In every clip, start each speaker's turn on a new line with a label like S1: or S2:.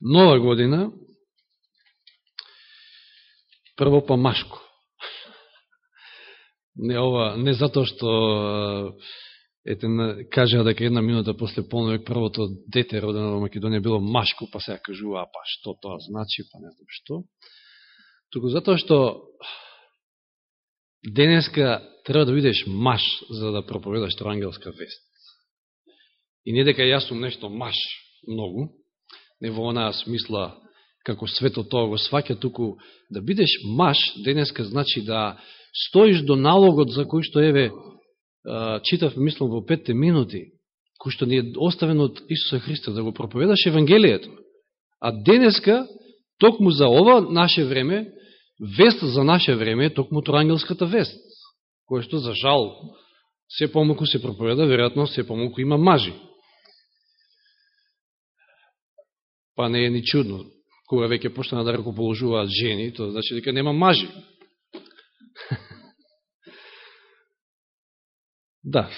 S1: Нова година, прво па машко. Не ова, не затоа што ете, кажа дека една минута после полновек првото дете родено во Македонија било машко, па сега кажува, па што тоа значи, па не знам што. Туку затоа што денеска треба да бидеш маш за да проповедаш тоа ангелска вест. И не дека јас сум нешто маш многу, не во онаа смисла како светот тоа го сваќа, туку да бидеш маш денеска значи да стоиш до налогот за кој што еве читав, мислам, во петте минути, кој што ни е оставен од Исуса Христа да го проповедаш Евангелието. А денеска, токму за ова наше време, вест за наше време е токму ангелската вест, која што, за жал, се помалку се проповеда, веројатно се помалку има мажи. Па не е ни чудно, кога веќе почнаа да ракоположуваат жени, тоа значи дека нема мажи. Да.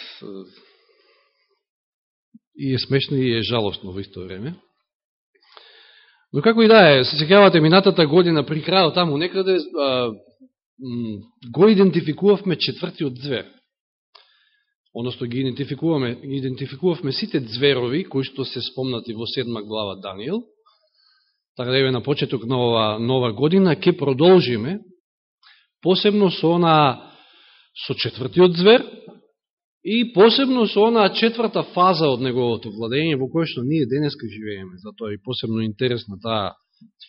S1: И е смешно и е жалостно во исто време. Но како и да е, се секјавате минатата година при крајот таму некаде а, го идентификувавме четвртиот звер. Односто ги идентификуваме, идентификувавме сите зверови кои што се спомнати во седма глава Данијел. Така да е на почеток на ова нова година ќе продолжиме посебно со она со четвртиот звер, И посебно со она четврта фаза од неговото владење, во кој што ние денеска живееме. Затоа е посебно интересна таа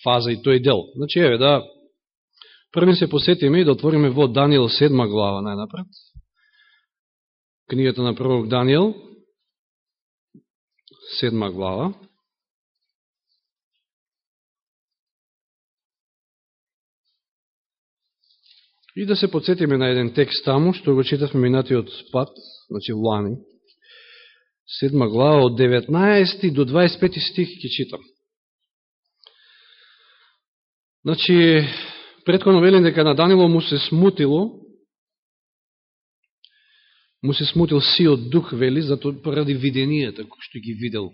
S1: фаза и тој дел. Значи, еве, да први се посетиме и да отвориме во Данијел 7 глава најнапред. Книгата на пророк Данијел, седма глава. И да се подсетиме на еден текст таму, што го читавме минатиот пат, значи Лани, седма глава, од 19 до 25 стих ќе читам. Значи, предходно велен дека на Данило му се смутило, му се смутил сиот дух, вели, зато поради виденијата, кој што ги видел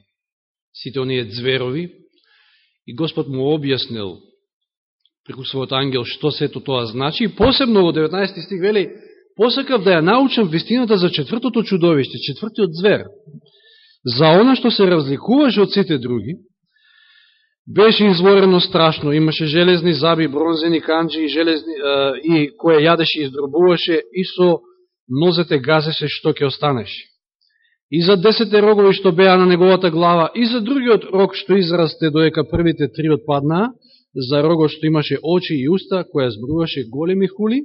S1: сите оние зверови, и Господ му објаснил преку својот ангел што сето тоа значи, и посебно во 19 стих вели, посакав да ја научам вистината за четвртото чудовиште, четвртиот звер, за она што се разликуваше од сите други, беше изворено страшно, имаше железни заби, бронзени канджи и, железни, е, и кое јадеше и здробуваше и со нозете газеше што ќе останеше. И за десете рогови што беа на неговата глава, и за другиот рог што израсте доека првите три отпаднаа, за рогот што имаше очи и уста, која збруваше големи хули,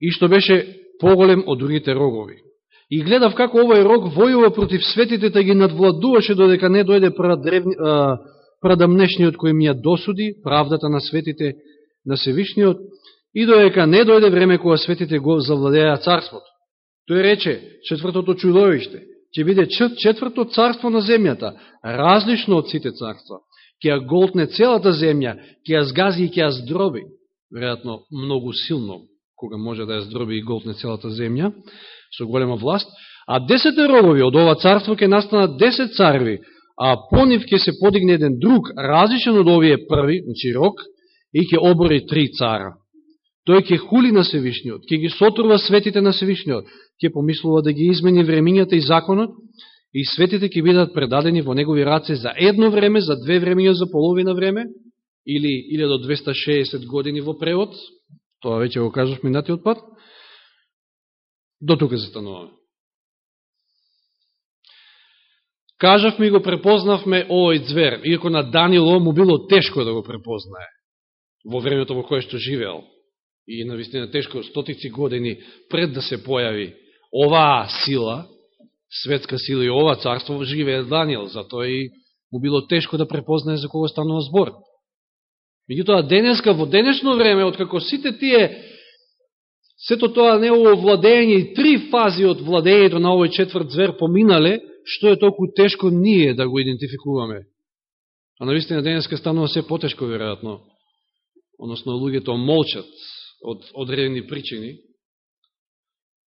S1: и што беше поголем од другите рогови. И гледав како овој рог војува против светите, та ги надвладуваше додека не дојде прадамнешниот кој ми ја досуди, правдата на светите на Севишниот, и доека не дојде време кога светите го завладеа царството. Тој рече, четвртото чудовиште, ќе биде четврто царство на земјата, различно од сите царства. Ќе ја голтне целата земја, ќе ја згази и ќе ја здроби. Веројатно, многу силно кога може да ја здроби и голтне целата земја, со голема власт, а десете рогови од ова царство ќе настанат десет царви, а по нив ќе се подигне еден друг, различен од овие први, значи рок, и ќе обори три цара. Тој ќе хули на Севишниот, ќе ги сотрува светите на Севишниот, ќе помислува да ги измени времињата и законот, и светите ќе бидат предадени во негови раце за едно време, за две времења, за половина време, или 1260 години во превод, Тоа веќе го кажав минатиот пат. До тука застануваме. Кажавме и го препознавме овој звер, иако на Данило му било тешко да го препознае во времето во кое што живеал. И на вистина тешко стотици години пред да се појави оваа сила, светска сила и ова царство живее Данијел, затоа и му било тешко да препознае за кого станува збор. Меѓутоа, денеска, во денешно време, откако сите тие, сето тоа неово владење и три фази од владењето на овој четврт звер поминале, што е толку тешко ние да го идентификуваме. А навистина денеска станува се потешко, веројатно. Односно, луѓето молчат од одредени причини,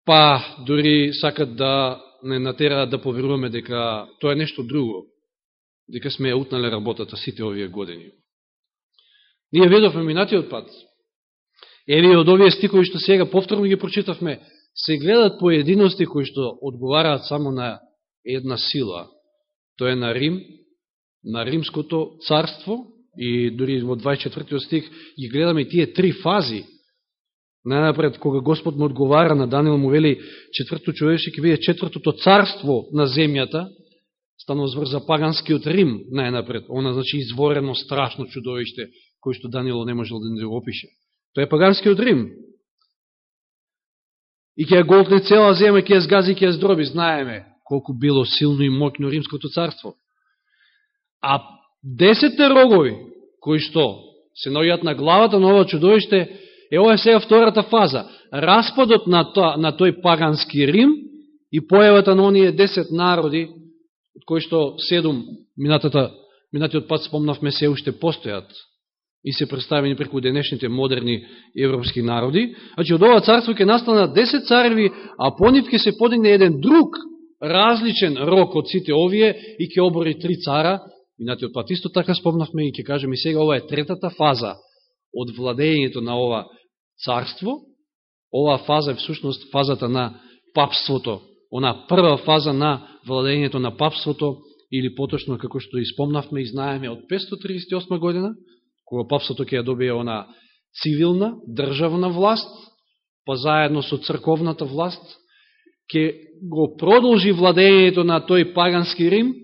S1: па дури сакат да не натераат да поверуваме дека тоа е нешто друго. дека сме ја утнале работата сите овие години. Ние ведовме минатиот пат. Еве од овие стикови што сега повторно ги прочитавме, се гледат поединости кои што одговараат само на една сила. Тоа е на Рим, на Римското царство и дори во 24 стих ги гледаме тие три фази. Најнапред, кога Господ му одговара на Данил му вели четврто човеше, ќе биде четвртото царство на земјата, станува звр за паганскиот Рим најнапред. Она значи изворено страшно чудовиште, кој што Данило не можел да не го опише. Тоа е паганскиот Рим. И ќе ја голтне цела земја, ќе ја сгази, ќе ја здроби. Знаеме колку било силно и мокно Римското царство. А десетте рогови, кои што се наоѓаат на главата на ова чудовиште, е ова е сега втората фаза. Распадот на, то, на тој пагански Рим и појавата на оние десет народи, од кои што седум минатата, минатиот пат спомнавме се уште постојат и се представени преку денешните модерни европски народи. Значи, од ова царство ќе настанат 10 цареви, а по нив ќе се подигне еден друг, различен рок од сите овие и ќе обори три цара. Минатиот пат исто така спомнавме и ќе кажеме сега, ова е третата фаза од владењето на ова царство. Ова фаза е всушност фазата на папството, она прва фаза на владењето на папството, или поточно, како што испомнавме и знаеме, од 538 година, кога папството ќе ја добие она цивилна, државна власт, па заедно со црковната власт, ќе го продолжи владењето на тој пагански Рим,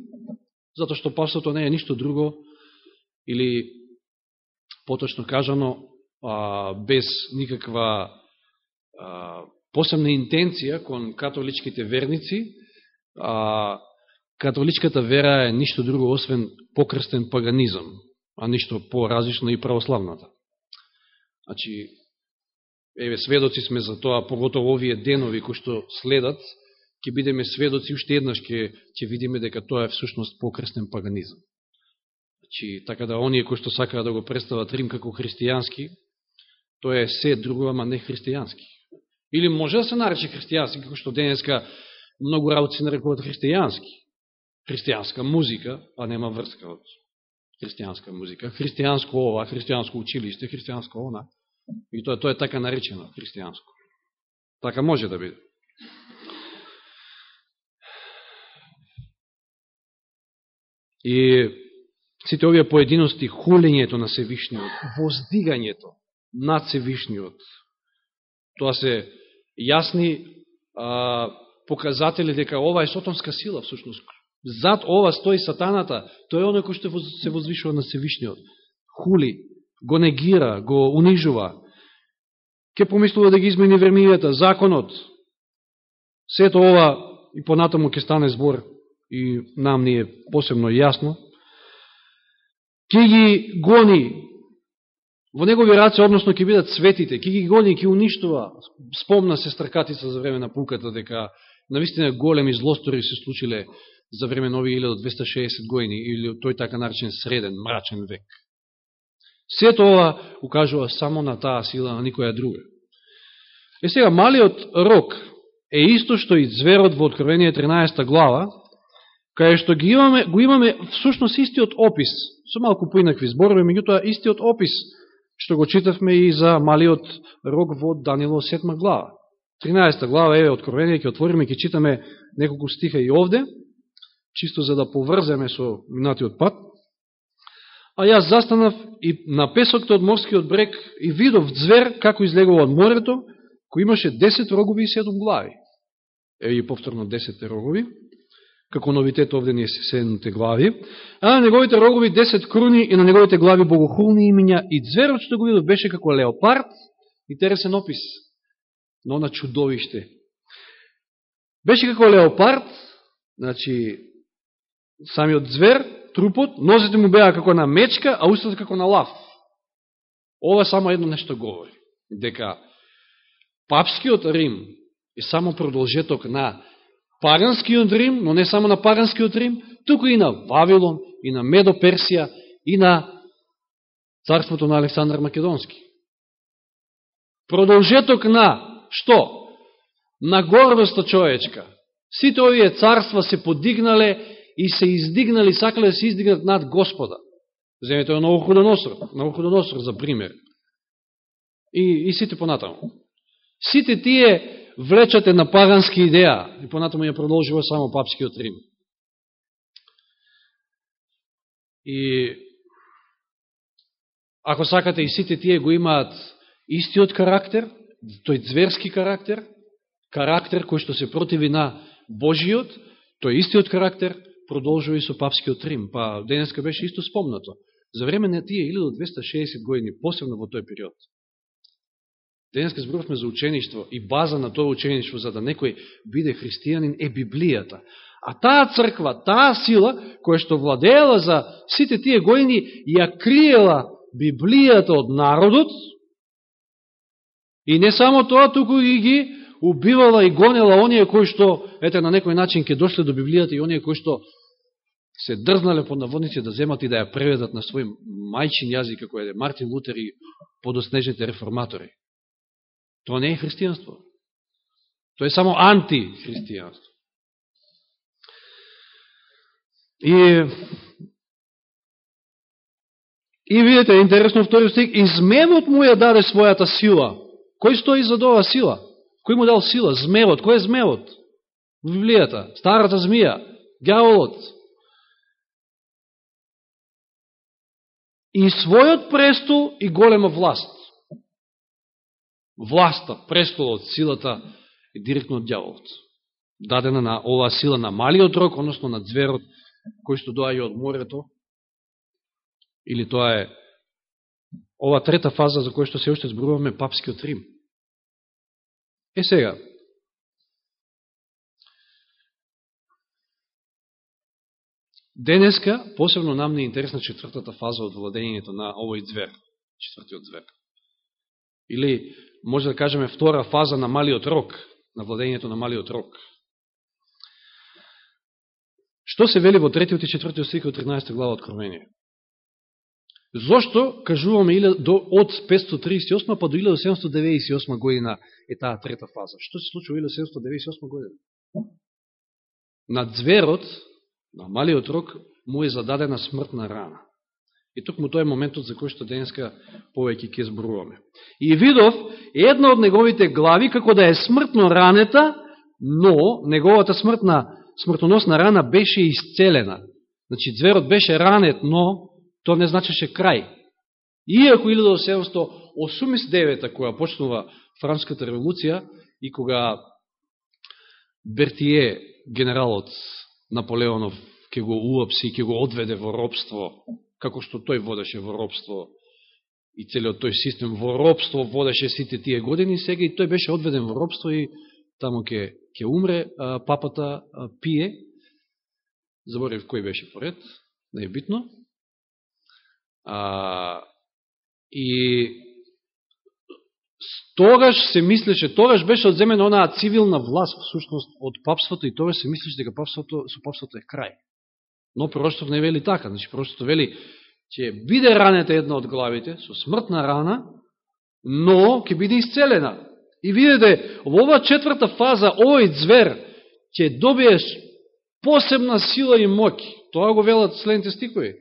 S1: затоа што папството не е ништо друго, или поточно кажано, без никаква посебна интенција кон католичките верници, католичката вера е ништо друго освен покрстен паганизам а ништо по-различно и православната. Значи, еве, сведоци сме за тоа, поготово овие денови кои што следат, ќе бидеме сведоци, уште еднаш ќе, ќе видиме дека тоа е всушност покрестен паганизм. Значи, така да оние кои што сакаат да го представат Рим како христијански, тоа е се друго, ама не христијански. Или може да се нарече христијански, како што денеска многу работи се нарекуваат христијански. Христијанска музика, а нема врска од христијанска музика, христијанско ова, христијанско училиште, христијанско она. И тоа, тоа е така наречено, христијанско. Така може да биде. И сите овие поединости, хулењето на Севишниот, воздигањето над Севишниот, тоа се јасни а, показатели дека ова е сотонска сила, всушност, Зад ова стои сатаната, тој е оној кој што се возвишува на Севишниот. Хули, го негира, го унижува. Ке помислува да ги измени вермијата, законот. Сето ова и понатаму ќе стане збор и нам ни е посебно јасно. Ке ги гони во негови раце, односно ќе бидат светите, ќе ги гони, ќе уништува. Спомна се стракатица за време на пуката, дека навистина големи злостори се случиле за време на овие 1260 години или тој така наречен среден, мрачен век. Сето ова укажува само на таа сила, на никоја друга. Е сега, малиот рок е исто што и зверот во Откровение 13 глава, кај што ги имаме, го имаме всушност истиот опис, со малку поинакви зборови, меѓутоа истиот опис, што го читавме и за малиот рок во Данило 7 глава. 13 глава, еве, Откровение, ќе отвориме, ќе читаме неколку стиха и овде, чисто за да поврземе со минатиот пат. А јас застанав и на песокто од морскиот брег и видов звер како излегува од морето, кој имаше 10 рогови и 7 глави. Еве и повторно 10 рогови, како новитет овде ни се 7 глави, а на неговите рогови 10 круни и на неговите глави богохулни имиња и зверот што го видов беше како леопард и опис, но на чудовиште. Беше како леопард, значи самиот звер, трупот, нозите му беа како на мечка, а устата како на лав. Ова само едно нешто говори. Дека папскиот Рим е само продолжеток на паганскиот Рим, но не само на паганскиот Рим, туку и на Вавилон, и на Медо-Персија, и на царството на Александар Македонски. Продолжеток на што? На горбоста човечка. Сите овие царства се подигнале и се издигнали, сакале да се издигнат над Господа. Земете на Навуходоносор, Навуходоносор за пример. И, и сите понатаму. Сите тие влечате на пагански идеја, и понатаму ја продолжува само папскиот Рим. И ако сакате и сите тие го имаат истиот карактер, тој зверски карактер, карактер кој што се противи на Божиот, тој истиот карактер продолжува и со папскиот Рим. Па денеска беше исто спомнато. За време на тие 1260 години, посебно во тој период. Денеска зборувавме за учеништво и база на тоа учеништво за да некој биде христијанин е Библијата. А таа црква, таа сила, која што владеела за сите тие години, ја криела Библијата од народот, и не само тоа, туку и ги убивала и гонела оние кои што, ете, на некој начин ќе дошле до Библијата и оние кои што се дрзнале под наводници да земат и да ја преведат на свој мајчин јазик, како е Мартин Лутер и подоснежните реформатори. Тоа не е христијанство. Тоа е само антихристијанство. И И видите, интересно втори стих, и змевот му ја даде својата сила. Кој стои за оваа сила? Кој му дал сила? Змевот. Кој е змевот? В Библијата. Старата змија. Гјаволот. И својот престол и голема власт. Власта, престолот, силата е директно од дјаволот. Дадена на оваа сила на малиот рок, односно на зверот, кој што доаѓа од морето, или тоа е ова трета фаза за која што се уште зборуваме папскиот Рим. Е сега, денеска, посебно нам не интересна четвртата фаза од владењето на овој звер, четвртиот звер. Или, може да кажеме, втора фаза на малиот рок, на владењето на малиот рок. Што се вели во третиот и четвртиот стих од 13 глава Откровение? Зошто, кажуваме, до, од 538 па до 1798 година е таа трета фаза? Што се случува 1798 година? На зверот, на малиот рок, му е зададена смртна рана. И токму тој е моментот за кој што денеска повеќе ќе зборуваме. И видов една од неговите глави како да е смртно ранета, но неговата смртна, смртоносна рана беше исцелена. Значи, зверот беше ранет, но тоа не значеше крај. Иако 1789 кога почнува Франската револуција и кога Бертие, генералот Наполеонов, ќе го уапси, ќе го одведе во робство, како што тој водеше во робство и целиот тој систем во робство водеше сите тие години, сега и тој беше одведен во робство и таму ќе ќе умре, а, папата а, пие, заборев кој беше поред, не е битно, А, и тогаш се мислеше, тогаш беше одземена онаа цивилна власт, в сушност, од папството, и тогаш се мислеше дека папството, со папството е крај. Но пророштов не вели така, значи пророштото вели, че биде ранета една од главите, со смртна рана, но ќе биде исцелена. И видите, во ова четврта фаза, овој звер ќе добие посебна сила и моќ. Тоа го велат следните стикови,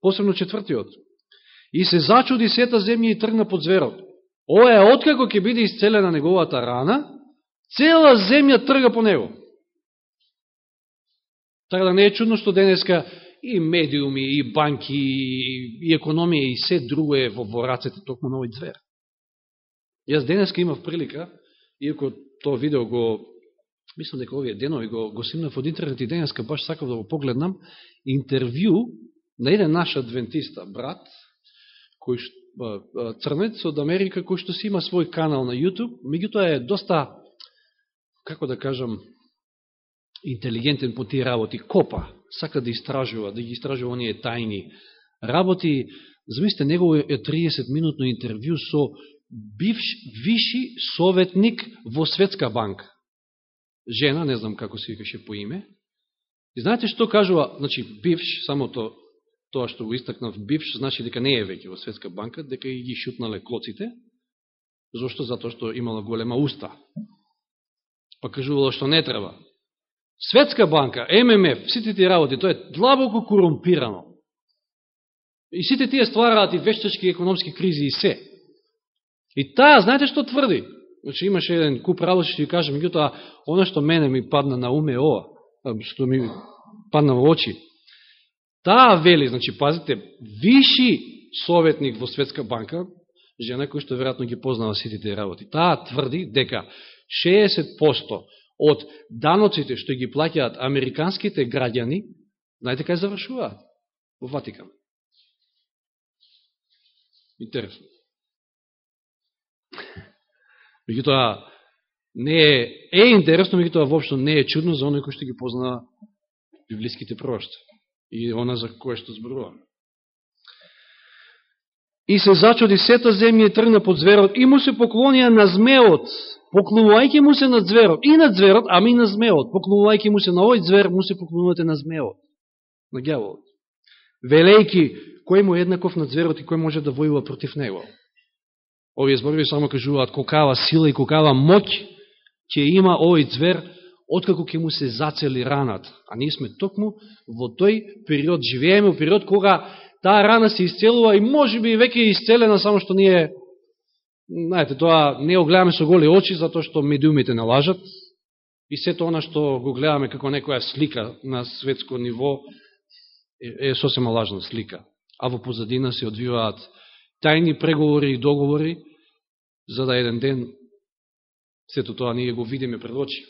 S1: посебно четвртиот. И се зачуди сета земја и тргна под зверот. Ова е откако ќе биде исцелена неговата рана, цела земја трга по него. Така да не е чудно што денеска и медиуми, и банки, и економија, и се друго е во, во рацете токму на овој звер. Јас денеска имав прилика, иако тоа видео го, мислам дека овие денови го, го симнав од интернет и денеска баш сакав да го погледнам, интервју на еден наш адвентиста, брат, кој црнец од Америка, кој што си има свој канал на YouTube, меѓутоа е доста, како да кажам, интелигентен по тие работи, копа, сака да истражува, да ги истражува оние тајни работи. Замислите, негово е 30-минутно интервју со бивш виши советник во Светска банка. Жена, не знам како се викаше по име. И знаете што кажува, значи бивш, самото тоа што го истакнав бивш, значи дека не е веќе во Светска банка, дека и ги шутнале клоците. Зошто? Затоа што имала голема уста. Па кажувала што не треба. Светска банка, ММФ, сите тие работи, тоа е длабоко корумпирано. И сите тие ствараат и вештачки економски кризи и се. И таа, знаете што тврди? Значи имаше еден куп работи, што ја кажем, меѓутоа, оно што мене ми падна на уме ова, што ми падна во очи, таа вели, значи, пазите, виши советник во Светска банка, жена која што веројатно ги познава сите тие работи, таа тврди дека 60% од даноците што ги плаќаат американските граѓани, знаете кај завршуваат? Во Ватикан. Интересно. Меѓутоа, не е, е интересно, меѓутоа воопшто не е чудно за оној кој што ги познава библиските пророќа и она за кое што зборуваме. И се зачуди сета земја и тргна под зверот и му се поклонија на змеот, поклонувајќи му се на зверот, и на зверот, ами и на змеот, поклонувајќи му се на овој звер, му се поклонувате на змеот, на гјаволот. Велејки, кој му е еднаков на зверот и кој може да војува против него. Овие зборови само кажуваат колкава сила и колкава моќ ќе има овој звер, откако ќе му се зацели ранат. А ние сме токму во тој период, живееме во период кога таа рана се исцелува и може би веќе е исцелена, само што ние знаете, тоа не го гледаме со голи очи, затоа што медиумите налажат, и сето она што го гледаме како некоја слика на светско ниво, е, е сосема лажна слика. А во позадина се одвиваат тајни преговори и договори, за да еден ден сето тоа ние го видиме пред очи.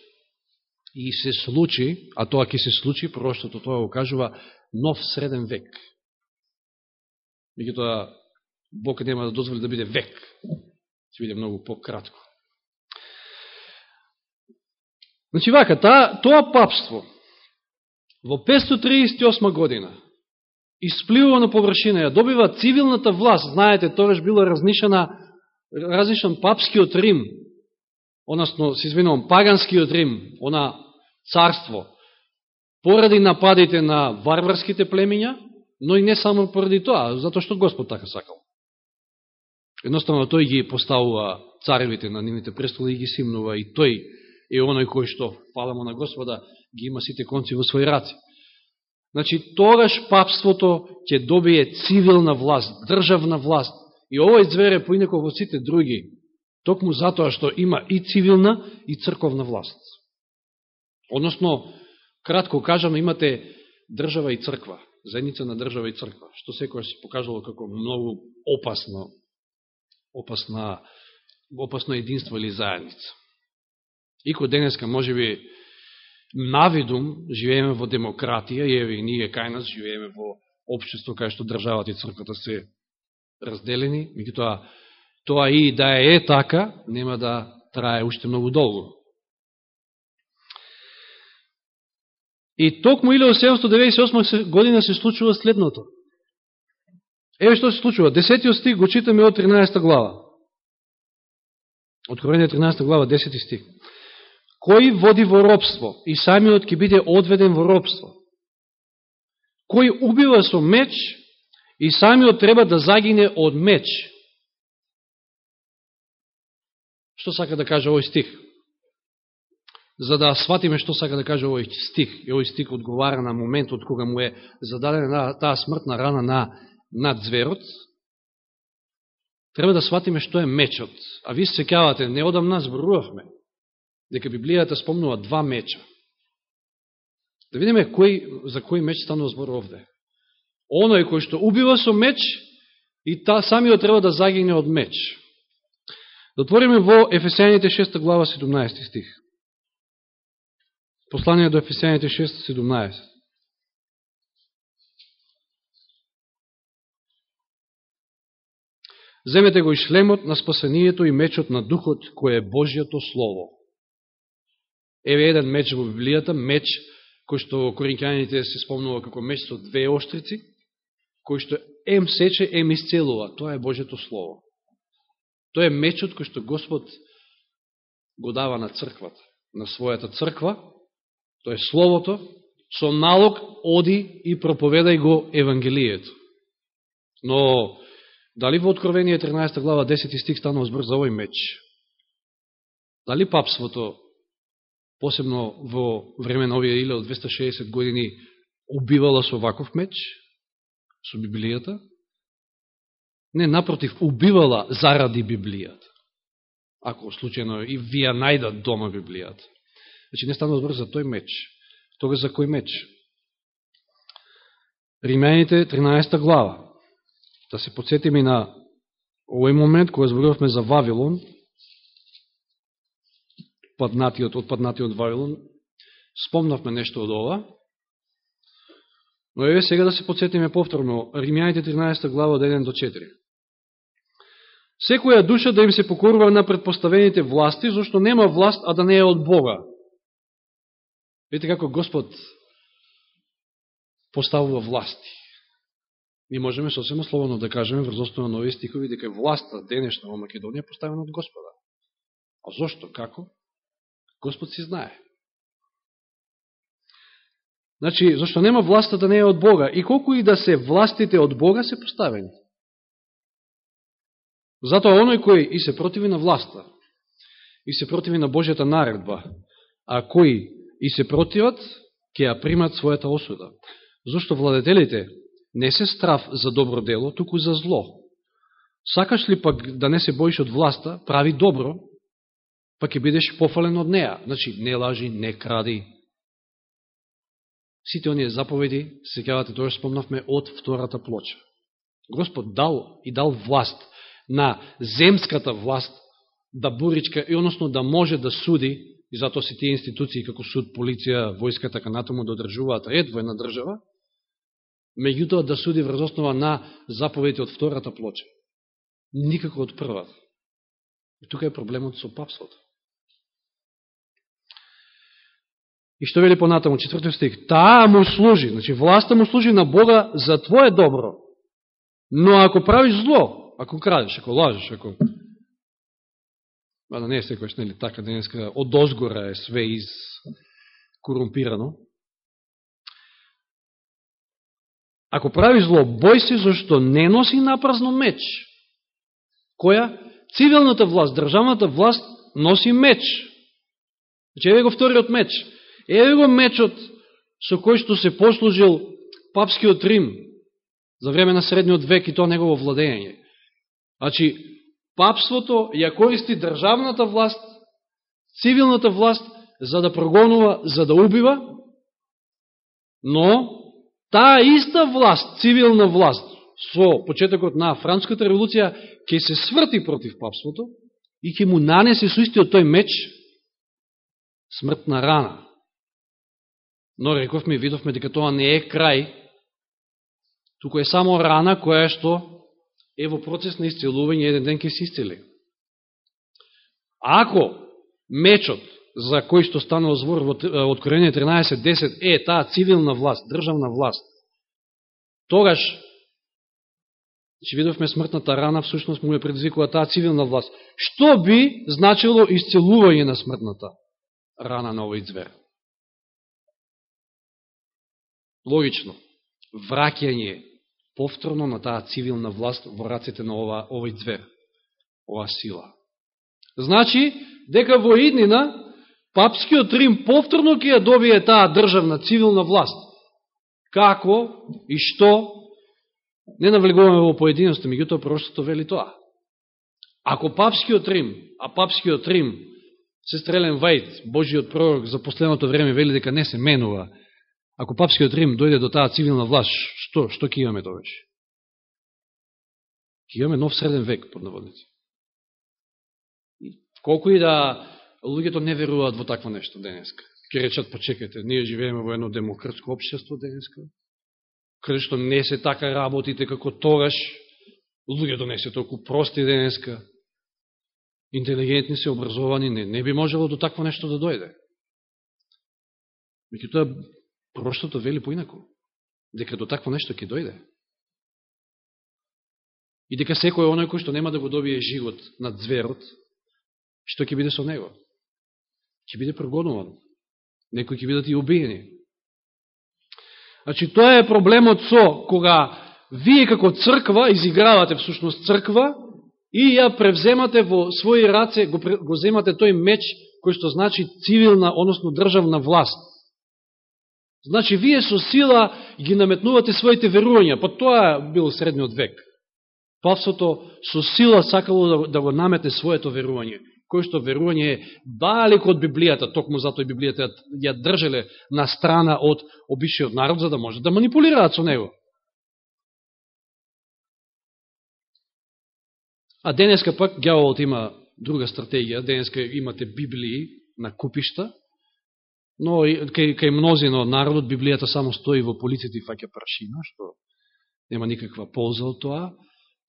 S1: И се случи, а тоа ќе се случи, проштото тоа го кажува, нов среден век. Меѓутоа, Бог нема да дозволи да биде век ќе биде многу пократко. Значи вака, та, тоа папство во 538 година испливува на површина, ја добива цивилната власт, знаете, тогаш било разнишана, разнишан папскиот Рим, односно, се извинувам, паганскиот Рим, она царство, поради нападите на варварските племиња, но и не само поради тоа, затоа што Господ така сакал. Едноставно тој ги поставува царевите на нивните престоли и ги симнува и тој е оној кој што, фала му на Господа, ги има сите конци во своји раци. Значи, тогаш папството ќе добие цивилна власт, државна власт. И овој звер е поинеко во сите други, токму затоа што има и цивилна и црковна власт. Односно, кратко кажам, имате држава и црква, заедница на држава и црква, што секоја се покажало како многу опасно опасна, опасно единство или заедница. Ико денеска, може би, навидум, живееме во демократија, и еве и ние кај нас живееме во општество кај што државата и црквата се разделени, меѓутоа тоа и да е така, нема да трае уште многу долго. И токму 1798 година се случува следното. Еве што се случува. Десетиот стих го читаме од 13 глава. Откровение 13 глава, 10 стих. Кој води во робство и самиот ќе биде одведен во робство. Кој убива со меч и самиот треба да загине од меч. Што сака да каже овој стих? За да сватиме што сака да каже овој стих. И овој стих одговара на моментот кога му е зададена таа смртна рана на над зверот, треба да сватиме што е мечот. А ви се кјавате, неодамна зборувавме, дека Библијата спомнува два меча. Да видиме кој, за кој меч станува збор овде. Оној кој што убива со меч и та, самиот треба да загине од меч. Да отвориме во Ефесијаните 6 глава 17 стих. Послание до Ефесијаните 6, 17. Земете го и шлемот на спасението и мечот на духот, кој е Божијото Слово. Еве еден меч во Библијата, меч кој што коринќаните се спомнува како меч со двеоштрици, кој што ем сече, ем исцелува. Тоа е Божијото Слово. Тоа е мечот кој што Господ го дава на црквата, на својата црква, тоа е Словото, со налог оди и проповедај го Евангелието. Но Дали во Откровение 13 глава 10 стих станува збор за овој меч? Дали папството посебно во време на овие или од 260 години, убивала со ваков меч, со Библијата. Не, напротив, убивала заради Библијата. Ако случайно и вие најдат дома Библијата. Значи, не станува збор за тој меч. Тога за кој меч? Римјаните 13 глава. Да се подсетиме на овој момент кога зборувавме за Вавилон, паднатиот, отпаднатиот Вавилон, спомнавме нешто од ова, но еве сега да се подсетиме повторно, Римјаните 13 глава од 1 до 4. Секоја душа да им се покорува на предпоставените власти, зашто нема власт, а да не е од Бога. Видите како Господ поставува власти. Ние можеме сосема слободно да кажеме врз основа на овие стихови дека власта денешна во Македонија е поставена од Господа. А зошто? Како? Господ си знае. Значи, зашто нема власта да не е од Бога. И колку и да се властите од Бога, се поставени. Затоа оној кој и се противи на власта, и се противи на Божјата наредба, а кои и се противат, ќе ја примат својата осуда. Зошто владетелите не се страв за добро дело, туку за зло. Сакаш ли пак да не се боиш од власта, прави добро, па ќе бидеш пофален од неа. Значи, не лажи, не кради. Сите оние заповеди, секавате, тоа спомнавме, од втората плоча. Господ дал и дал власт на земската власт да буричка, и односно да може да суди, и затоа се тие институции како суд, полиција, војска, така натаму да одржуваат ред во една држава, меѓутоа да суди врз основа на заповедите од втората плоча. Никако од првата. И тука е проблемот со папството. И што вели понатаму, четвртиот стих, таа му служи, значи власта му служи на Бога за твое добро. Но ако правиш зло, ако крадеш, ако лажеш, ако... мада не е секојаш, нели, така денеска, од озгора е све из корумпирано. Ако прави зло, бој се зашто не носи напразно меч. Која? Цивилната власт, државната власт носи меч. Значи, еве го вториот меч. Еве го мечот со кој што се послужил папскиот Рим за време на средниот век и тоа негово владење. Значи, папството ја користи државната власт, цивилната власт, за да прогонува, за да убива, но таа иста власт, цивилна власт, со почетокот на Француската револуција, ќе се сврти против папството и ќе му нанесе со истиот тој меч смртна рана. Но рековме и видовме дека тоа не е крај, туку е само рана која што е во процес на исцелување еден ден ќе се исцели. Ако мечот за кој што станал звор во Откровение 13.10 е таа цивилна власт, државна власт, тогаш че видовме смртната рана, всушност му е предизвикува таа цивилна власт. Што би значило исцелување на смртната рана на овој звер? логично, враќање повторно на таа цивилна власт во раците на ова, овој звер, ова сила. Значи, дека во иднина, папскиот Рим повторно ќе ја добие таа државна цивилна власт. Како и што, не навлегуваме во поединост, меѓутоа проштото вели тоа. Ако папскиот Рим, а папскиот Рим, се стрелен Вајд, Божиот пророк за последното време вели дека не се менува, Ако папскиот Рим дојде до таа цивилна власт, што, што ќе имаме тогаш? Ќе имаме нов среден век, под наводници. Колку и да луѓето не веруваат во такво нешто денеска. Ке речат, почекайте, ние живееме во едно демократско обшество денеска, каде што не се така работите како тогаш, луѓето не се толку прости денеска, интелигентни се, образовани, не, не би можело до такво нешто да дојде. Меѓутоа, Проштото вели поинако. Дека до такво нешто ќе дојде. И дека секој оној кој што нема да го добие живот над зверот, што ќе биде со него? Ќе биде прогонуван. Некои ќе бидат и убиени. Значи, тоа е проблемот со кога вие како црква изигравате всушност црква и ја превземате во своји раце, го, го земате тој меч кој што значи цивилна, односно државна власт. Значи, вие со сила ги наметнувате своите верувања, па тоа бил средниот век. Павството со сила сакало да, да го наметне своето верување, кој што верување е далеко од Библијата, токму затоа и Библијата ја држеле на страна од обичниот народ, за да може да манипулираат со него. А денеска пак гјаволот има друга стратегија, денеска имате Библии на купишта, но кај, кај мнозина од народот Библијата само стои во полиците и фаќа прашина, што нема никаква полза од тоа,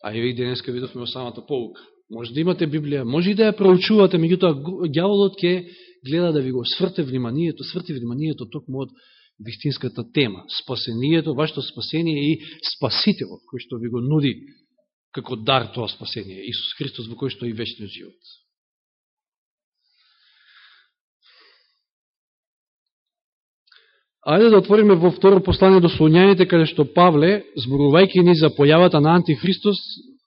S1: а и денеска видовме во самата полука. Може да имате Библија, може и да ја проучувате, меѓутоа ѓаволот ќе гледа да ви го сврте вниманието, сврти вниманието токму од вистинската тема, спасението, вашето спасение и спасителот, кој што ви го нуди како дар тоа спасение, Исус Христос во кој што и вечниот живот. Ајде да отвориме во второ послание до Солуњаните, каде што Павле, зборувајќи ни за појавата на Антихристос,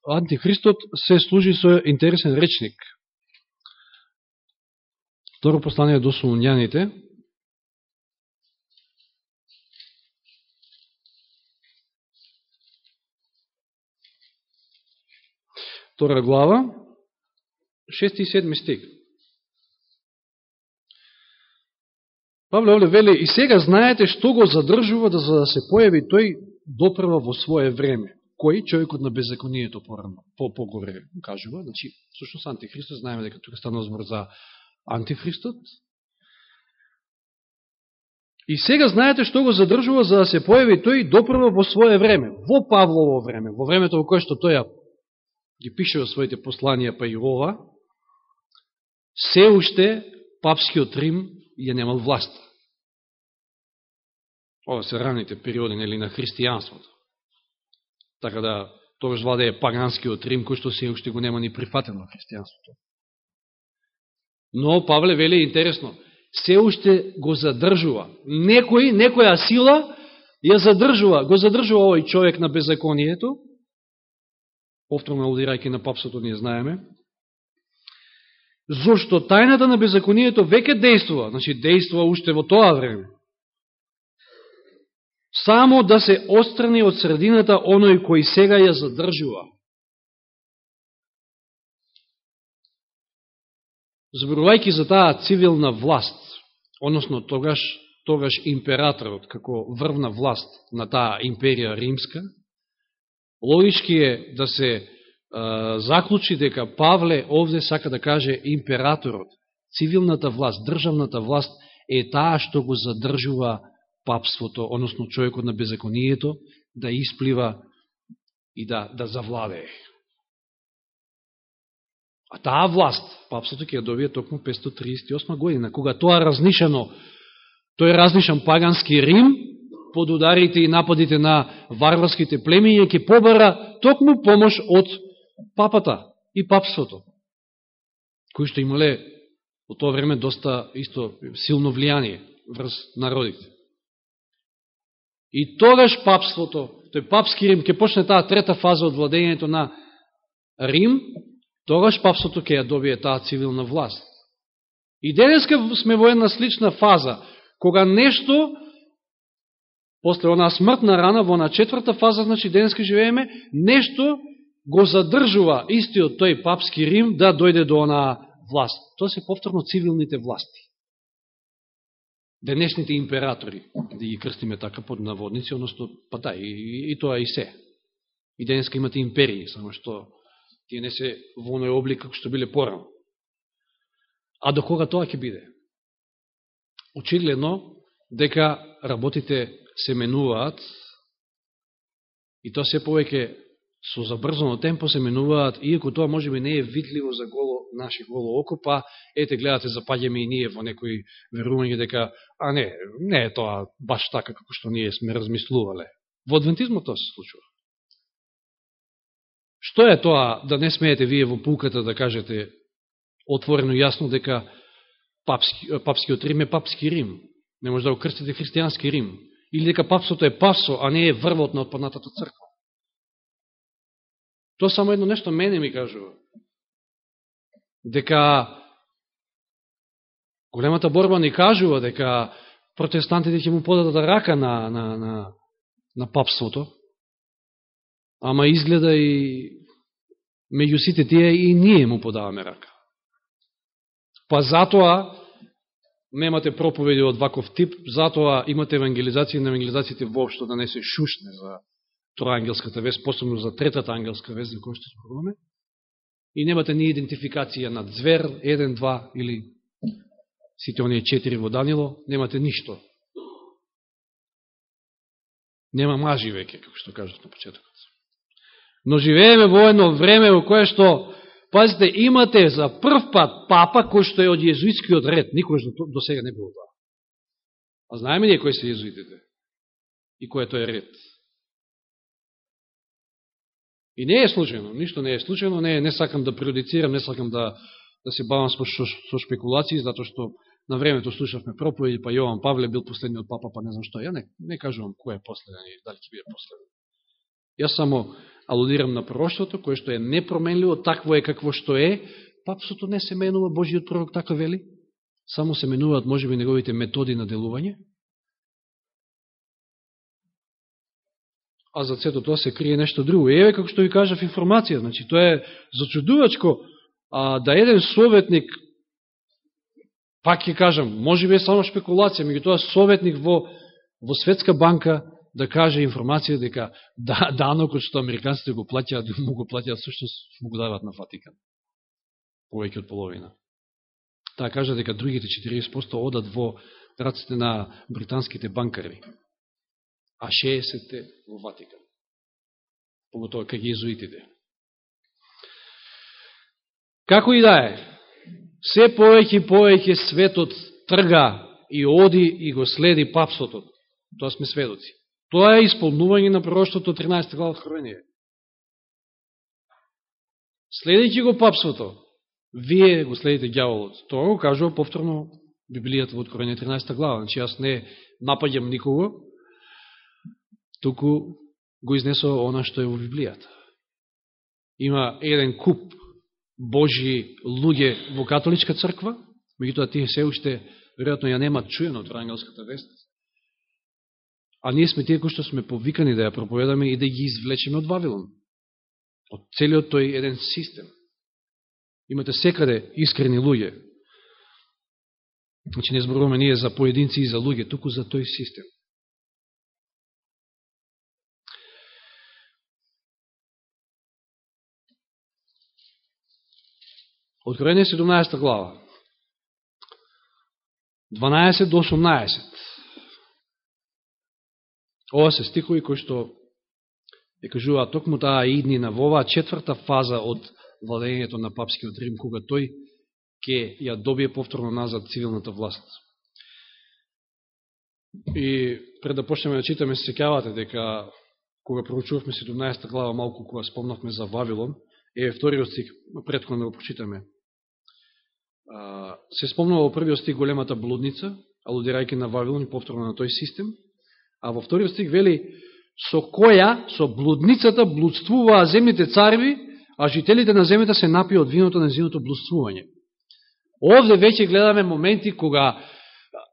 S1: Антихристот се служи со интересен речник. Второ послание до Солуњаните, втора глава, 6 и 7 стих. Павле овде вели, и сега знаете што го задржува да за да се појави тој допрва во свое време. Кој? Човекот на беззаконието порано, по погоре кажува. Значи, сушност антихристот, знаеме дека тука стана збор за антихристот. И сега знаете што го задржува за да се појави тој допрво во свое време. Во Павлово време, во времето во кое што тој ги пише во своите посланија, па и ова, се уште папскиот Рим ја немал власт. Ова се раните периоди нели, на христијанството. Така да, тогаш е паганскиот Рим, кој што се уште го нема ни прифатено христијанството. Но Павле вели интересно, се уште го задржува. Некој, некоја сила ја задржува, го задржува овој човек на беззаконието, повторно аудирајќи на папството, ние знаеме, зашто тајната на беззаконието веќе действува, значи действува уште во тоа време. Само да се острани од средината оној кој сега ја задржува. Зборувајќи за таа цивилна власт, односно тогаш, тогаш императорот, како врвна власт на таа империја римска, логички е да се е, заклучи дека Павле овде сака да каже императорот, цивилната власт, државната власт е таа што го задржува папството, односно човекот на беззаконието, да исплива и да, да завладее. А таа власт, папството ќе ја добие токму 538 година, кога тоа разнишено, тој разнишан пагански Рим, под ударите и нападите на варварските племиња ќе побара токму помош од папата и папството, кои што имале во тоа време доста исто силно влијание врз народите. И тогаш папството, тој папски Рим, ќе почне таа трета фаза од владењето на Рим, тогаш папството ќе ја добие таа цивилна власт. И денеска сме во една слична фаза, кога нешто после она смртна рана, во на четврта фаза, значи денеска живееме, нешто го задржува истиот тој папски Рим да дојде до онаа власт. Тоа се повторно цивилните власти. Денешните императори, да ги крстиме така под наводници, односто, па да, и, и тоа и се. И денеска имате империи, само што тие не се во оној облик како што биле порано. А до кога тоа ќе биде? Очигледно дека работите се менуваат и тоа се повеќе со забрзано темпо се менуваат, иако тоа може би не е видливо за голо, наше голо око, па ете гледате запаѓаме и ние во некои верување дека, а не, не е тоа баш така како што ние сме размислувале. Во адвентизмот тоа се случува. Што е тоа да не смеете вие во пулката да кажете отворено јасно дека папски, папскиот Рим е папски Рим? Не може да го крстите христијански Рим или дека папството е пасо, а не е врвот на отпаднатата црква. Тоа само едно нешто мене ми кажува. Дека Големата борба ни кажува дека протестантите ќе му подадат рака на, на, на, на папството, ама изгледа и меѓу сите тие и ние му подаваме рака. Па затоа немате проповеди од ваков тип, затоа имате евангелизација на евангелизациите воопшто да не се шушне за троангелската вест, посебно за третата ангелска вест, за која што зборуваме. И немате ни идентификација на звер, еден, два или сите оние четири во Данило, немате ништо. Нема мажи веќе, како што кажат на почетокот. Но живееме во едно време во кое што Пазите, имате за прв пат папа кој што е од језуитскиот ред. Никој до, сега не било тоа. А знаеме ние кои се језуитите? И кој е тој ред? И не е случайно, ништо не е случайно, не, не сакам да прejudicирам, не сакам да, да се бавам со, со, со шпекулации, затоа што на времето слушавме проповеди, па Јован Павле бил последниот папа, па не знам што. Ја не, не кажувам кој е последен и дали ќе биде последен. Јас само алудирам на пророќството, кое што е непроменливо, такво е какво што е, папството не се менува, Божиот пророк така вели, само се менуваат можеби неговите методи на делување. А за цето тоа се крие нешто друго. И еве како што ви кажав информација, значи тоа е зачудувачко а, да еден советник пак ќе кажам, може би е само шпекулација, меѓутоа советник во, во Светска банка да каже информација дека да, данокот што американците го платјаат, му го платјаат всушност му го дават на Ватикан. Повеќе од половина. Таа кажа дека другите 40% одат во раците на британските банкари, а 60% во Ватикан. Поготово кај езуитите. Како и да е, се повеќе и повеќе светот трга и оди и го следи папството. Тоа сме сведоци. Тоа е исполнување на пророштото 13 глава Откровение. Следејќи го папството, вие го следите гјаволот. Тоа го кажува повторно Библијата во Откровение 13 глава. Значи, јас не напаѓам никого, туку го изнесува она што е во Библијата. Има еден куп Божи луѓе во католичка црква, меѓутоа тие се уште веројатно ја немат чуено од Врангелската вест, А ние сме тие кои што сме повикани да ја проповедаме и да ги извлечеме од Вавилон. Од целиот тој еден систем. Имате секаде искрени луѓе. Значи не зборуваме ние за поединци и за луѓе, туку за тој систем. Откровение 17 глава. 12 до 18. Ова се стихови кои што ја кажуваат токму таа иднина во оваа четврта фаза од владењето на папскиот Рим, кога тој ќе ја добие повторно назад цивилната власт. И пред да почнеме да читаме, се секјавате дека кога проучувавме 17 глава малку кога спомнавме за Вавилон, е вториот стих, предходно да го прочитаме. Се спомнува во првиот стих големата блудница, алудирајќи на Вавилон и повторно на тој систем, А во вториот стих вели, со која, со блудницата, блудствуваа земните царви, а жителите на земјата се напија од виното на зиното блудствување. Овде веќе гледаме моменти кога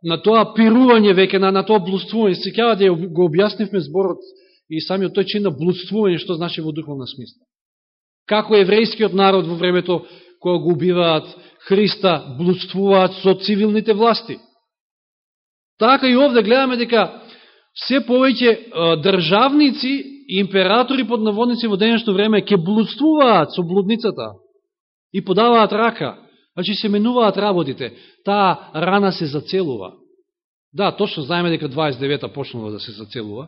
S1: на тоа пирување веќе, на, на тоа блудствување, секјава да го објаснивме зборот и самиот тој чин на блудствување, што значи во духовна смисла. Како еврејскиот народ во времето кога го убиваат Христа, блудствуваат со цивилните власти. Така и овде гледаме дека се повеќе државници и императори под наводници во денешно време ќе блудствуваат со блудницата и подаваат рака. Значи се менуваат работите. Таа рана се зацелува. Да, точно знаеме дека 29-та почнува да се зацелува.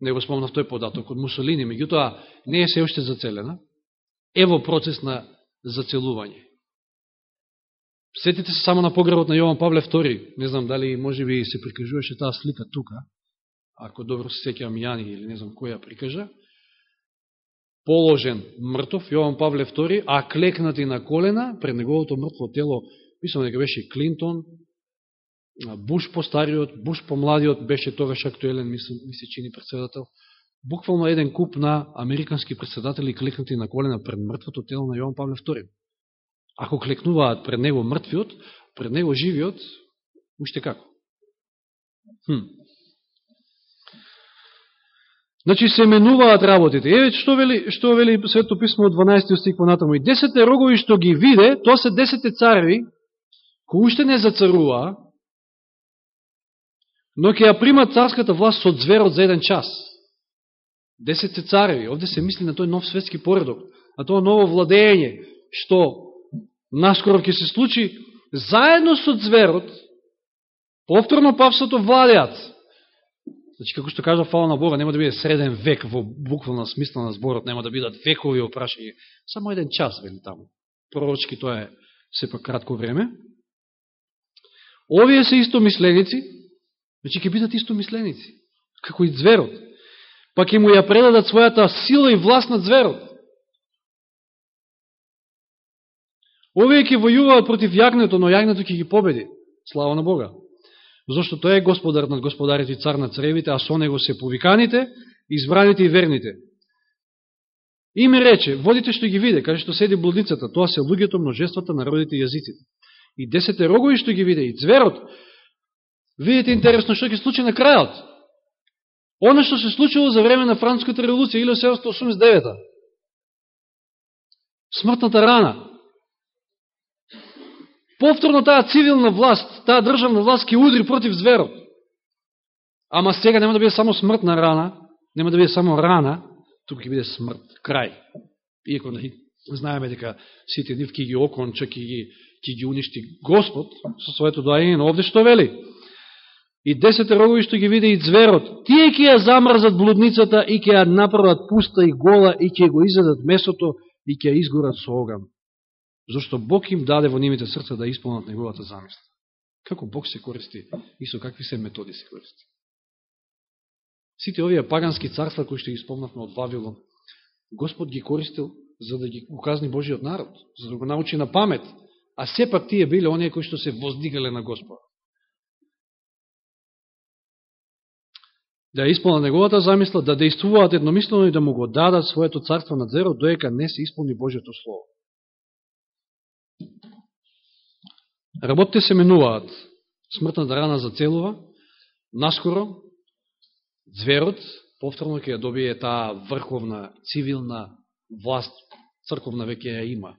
S1: Не го спомнав тој податок од Мусолини, меѓутоа не е се уште зацелена. Ево процес на зацелување. Сетите се само на погребот на Јован Павле II. Не знам дали може би се прикажуваше таа слика тука ако добро се сеќавам Јани или не знам која прикажа, положен мртов, Јован Павле II, а клекнати на колена пред неговото мртво тело, мислам дека беше Клинтон, Буш постариот, Буш помладиот, беше тогаш актуелен, мислам, ми се чини председател, буквално еден куп на американски председатели клекнати на колена пред мртвото тело на Јован Павле II. Ако клекнуваат пред него мртвиот, пред него живиот, уште како. Хм. Значи се менуваат работите. Еве што вели, што вели Свето писмо од 12 стих понатаму. И десете рогови што ги виде, тоа се десете цареви, кои уште не зацаруваа, но ќе ја примат царската власт со зверот за еден час. Десетте цареви, овде се мисли на тој нов светски поредок, на тоа ново владење, што наскоро ќе се случи, заедно со зверот, повторно папството владеат. Значи, како што кажа фала на Бога, нема да биде среден век во буквална смисла на зборот, нема да бидат векови опрашања. Само еден час, вели таму. Пророчки тоа е сепак кратко време. Овие се исто мисленици, значи ќе бидат исто мисленици, како и зверот. Па ќе му ја предадат својата сила и власт над зверот. Овие ќе војуваат против јагнето, но јагнето ќе ги победи. Слава на Бога зошто тој е господар над господарите и цар на царевите, а со него се повиканите, избраните и верните. И ми рече, водите што ги виде, каже што седи блудницата, тоа се луѓето, множествата, народите и јазиците. И десете рогови што ги виде, и зверот. Видите интересно што ќе случи на крајот. Оно што се случило за време на Француската револуција 1789 Смртната рана. Повторно таа цивилна власт, таа државна власт ќе удри против зверот. Ама сега нема да биде само смртна рана, нема да биде само рана, туку ќе биде смрт, крај. Иако не, знаеме дека сите нив ќе ги оконча, ќе ги, ќе ги уништи Господ со своето доаѓање, но овде што вели? И десете рогови што ги виде и зверот, тие ќе ја замрзат блудницата и ќе ја направат пуста и гола и ќе го изедат месото и ќе ја изгорат со оган зашто Бог им даде во нивите срца да исполнат неговата замисла. Како Бог се користи и со какви се методи се користи. Сите овие пагански царства кои што ги спомнавме од Вавилон, Господ ги користил за да ги указни Божиот народ, за да го научи на памет, а сепак тие биле оние кои што се воздигале на Господа. Да исполнат неговата замисла, да действуваат едномислено и да му го дадат своето царство на зеро, доека не се исполни Божиото Слово. Работите се менуваат. Смртната рана зацелува. Наскоро, зверот, повторно ќе ја добие таа врховна, цивилна власт, црковна веќе ја има.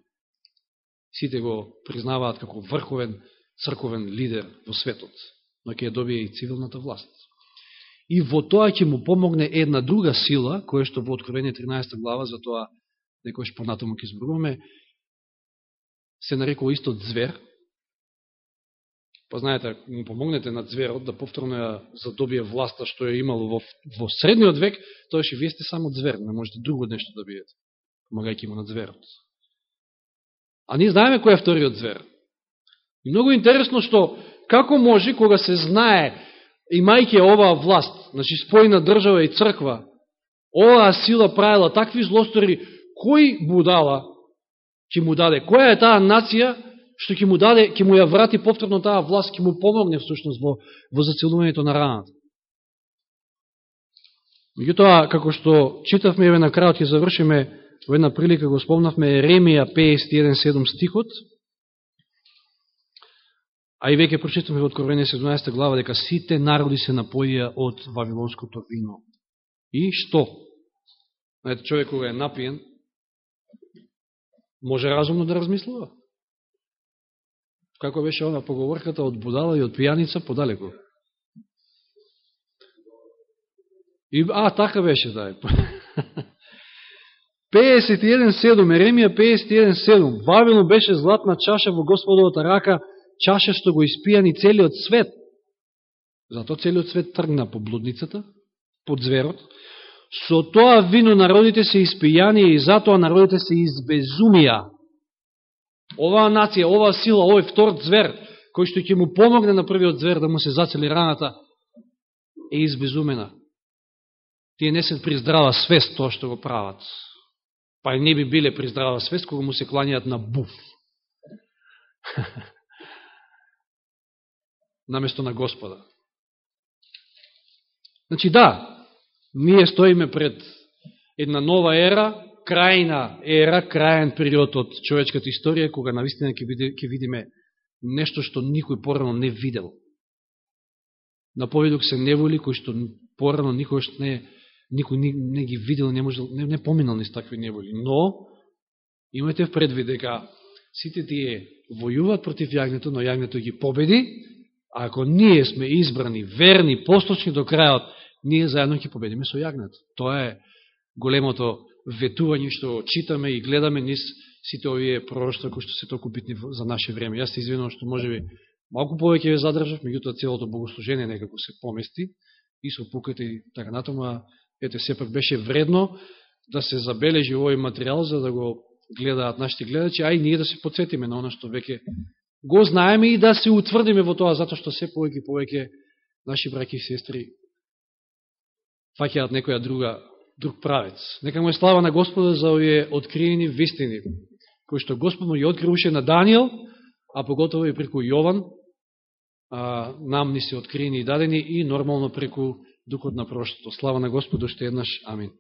S1: Сите го признаваат како врховен црковен лидер во светот, но ќе ја добие и цивилната власт. И во тоа ќе му помогне една друга сила, која што во Откровение 13 глава, за тоа некојаш понатаму ќе зборуваме, се нарекува истот звер, па знаете, му помогнете на зверот да повторно ја задобие власта што ја имало во, во средниот век, тоа ше вие сте само звер, не можете друго нешто да биете, помагајќи му на зверот. А ние знаеме кој е вториот звер. И многу интересно што, како може, кога се знае, имајќи оваа власт, значи спојна држава и црква, оваа сила правила такви злостори, кој будала ќе му даде? Која е таа нација што ќе му даде, ќе му ја врати повторно таа власт, ќе му помогне всушност во, во зацелувањето на раната. Меѓутоа, како што читавме, еве на крајот ќе завршиме, во една прилика го спомнавме Еремија 51.7 стихот, а и веќе прочитаме во Откровение 17 глава дека сите народи се напоија од Вавилонското вино. И што? Знаете, човек кога е напиен, може разумно да размислува. Како беше она поговорката од будала и од пијаница подалеку? И, а, така беше, да. 51.7, Еремија 51.7. Вавилон беше златна чаша во Господовата рака, чаша што го испијани целиот свет. Зато целиот свет тргна по блудницата, под зверот. Со тоа вино народите се испијани и затоа народите се избезумија. Оваа нација, оваа сила, овој втор звер, кој што ќе му помогне на првиот звер да му се зацели раната, е избезумена. Тие не се при здрава свест тоа што го прават. Па и не би биле при здрава свест кога му се кланjaат на буф. Наместо на Господа. Значи да, ние стоиме пред една нова ера, крајна ера, крајен период од човечката историја, кога навистина ќе, биде, видиме нешто што никој порано не видел. На поведок се неволи кои што порано никој не, никој не, не ги видел, не, можел, не, не поминал ни с такви неволи. Но, имате в предвид дека сите тие војуваат против јагнето, но јагнето ги победи, ако ние сме избрани, верни, послушни до крајот, ние заедно ќе победиме со јагнат. Тоа е големото ветување што читаме и гледаме низ сите овие пророќства кои што се толку битни за наше време. Јас се извинувам што може би малку повеќе ве задржав, меѓутоа целото богослужение некако се помести и со пуката и така натаму, ете сепак беше вредно да се забележи овој материјал за да го гледаат нашите гледачи, а и ние да се подсетиме на оно што веќе го знаеме и да се утврдиме во тоа, затоа што се повеќе повеќе наши браки и сестри факеат некоја друга друг правец. Нека му е слава на Господа за овие откриени вистини, кои што Господ му ја откриваше на Данијел, а поготово и преку Јован, а, нам ни се откриени и дадени и нормално преку Духот на проштото. Слава на Господу, ще еднаш. Амин.